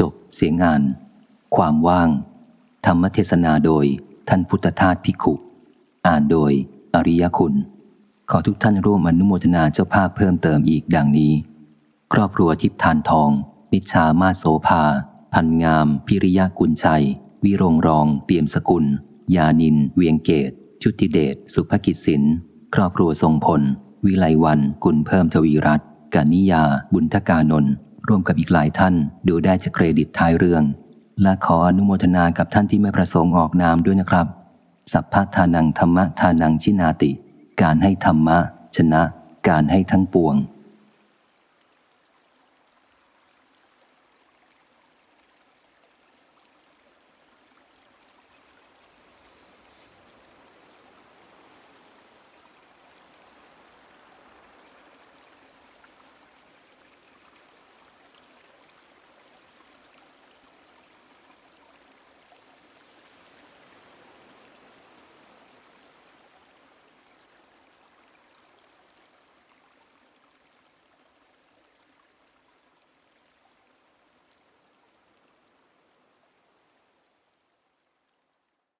จบเสียงงาน ความว่าง ธรรมเทศนาโดยท่านพุทธทาสพิขุ อ่านโดยอริยคุณ ขอทุกท่านร่วมอนุโมทนาเจ้าภาพเพิ่มเติมอีกดังนี้ ครอบครัวทิพทานทอง นิชามาโสภา พันงาม พิริยากุลชัย วิรงรอง เปี่ยมสกุล ยานิน เวียงเกต ชุติเดช สุภกิจสิน ครอบครัวทรงพล วิไลวัน กุลเพิ่มทวีรัตน์กานิยา บุญทกานนท์ ร่วมกับอีกหลายท่านดูได้จากเครดิตท้ายเรื่อง และขออนุโมทนากับท่านที่ไม่ประสงค์ออกนามด้วยนะครับ สัพพะทานังธรรมะทานังชินาติ การให้ธรรมะ ชนะ การให้ทั้งปวง